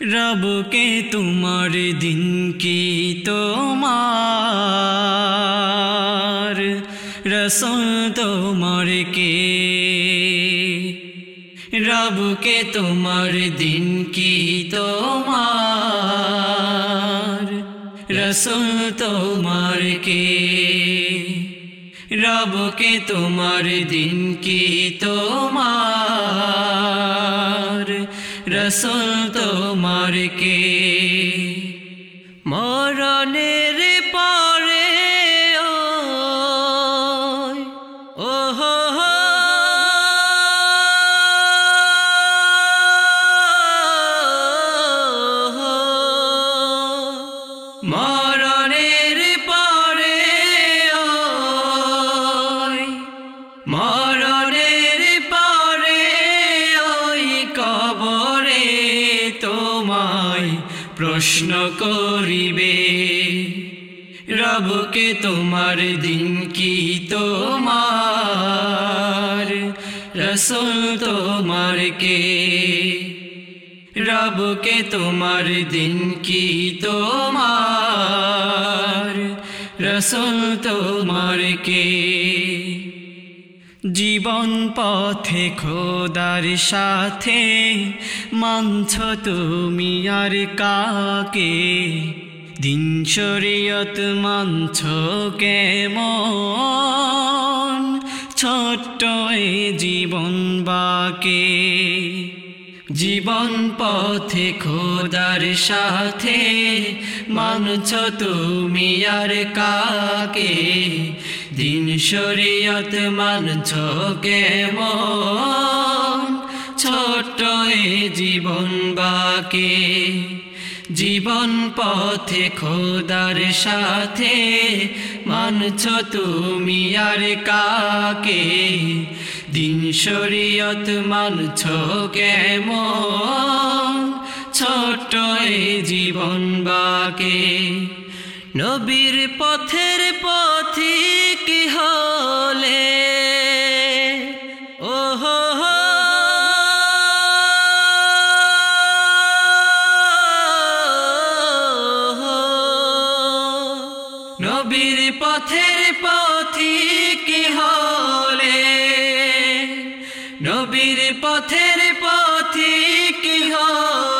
রবকে তোমার দিন কি তোমার? রসুল তোমার কে? রবকে তোমার দিন কি তোমার? রসুল তোমার কে? রবকে তোমার দিন কি তোমার? রসুল তোমার কে মরণের প্রশ্ন করিবে, রবকে তোমার দিন কি তোমার? রসুল তোমার কে? রবকে তোমার দিন কি তোমার? রসুল তোমার কে? জীবন পথে খোদার সাথে, মানছ তুমি আর কাকে? দিন শরীয়ত মানছ কেমন? ছোট্ট এ জীবন বাকে। জীবন পথে খোদার সাথে, মানছ তুমি আর কাকে? দিন শরীয়ত মানছ কেমন? ছোট্ট এ জীবন বাকে। জীবন পথে খোদার সাথে মানছ তুমি আর কাকে? দিন শরীয়ত মানছ কেমন? ছোট্ট এ জীবন বাকে। নবীর পথের পথিক হলে। ও হো হো। নবীর পথের পথিক হলে। নবীর পথের পথিক হলে।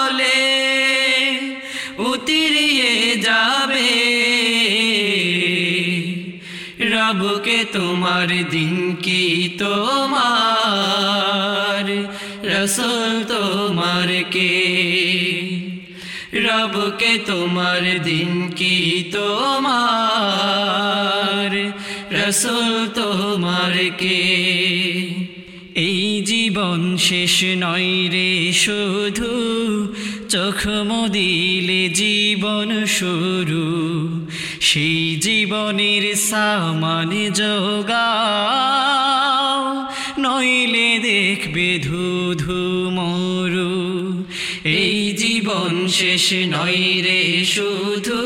রবকে তোমার দিন কি তোমার? রসুল তোমার কে? রবকে তোমার দিন কি তোমার? রসুল তোমার কে? এই জীবন শেষ নয় রে শুধু চোখ মদিলে জীবন শুরু। সেই জীবনের সামান যোগাও নইলে দেখবে ধু ধু মরু। এই জীবন শেষ নয় রে শুধু।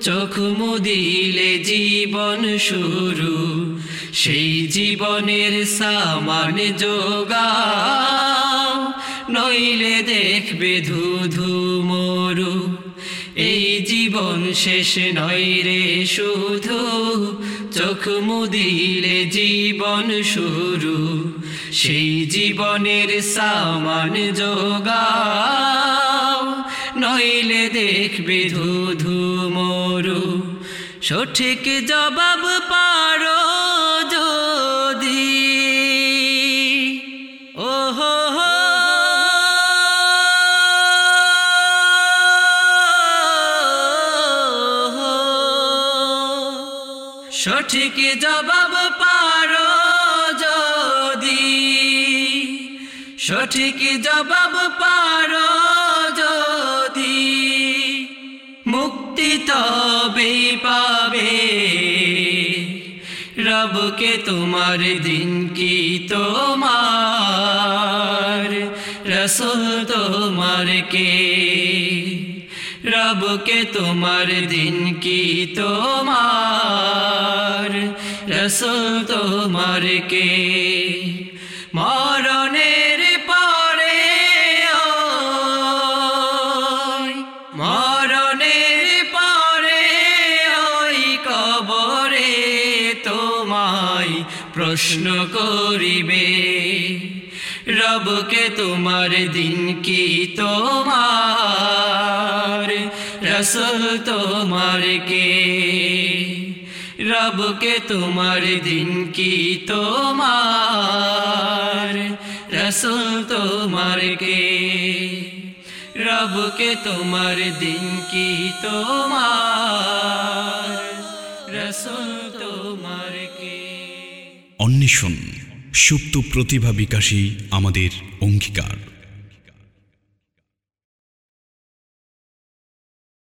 চোখ মুদিলে জীবন শুরু। সেই জীবনের সামান যোগাও নইলে দেখবে ধু ধু মরু। এই জীবন শেষ নয় রে শুধু। চোখ মুদিলে জীবন শুরু। সেই জীবনের সামান যোগাও। নইলে দেখবে ধু ধু মরু। সঠিক জবাব পারো সঠিক জবাব পারো যদি। সঠিক জবাব পারো যদি। মুক্তি তবে পাবে। রবকে তোমার দিন কি তোমার? রসুল তোমার কে? রবকে তোমার দিন কি তোমার? রসুল তোমার কে? মরণের পরে মরণের পরে ওই কবরে তোমায় প্রশ্ন করিবে, রবকে তোমার দিন কি তোমার? রসুল তোমার কে? রবকে তোমার দিন কি তোমার? রসুল তোমার কে? রবকে তোমার দিন কি তোমার? রসুল তোমার কে? অন্বেষণ, সুপ্ত প্রতিভা বিকাশী আমাদের অঙ্গীকার।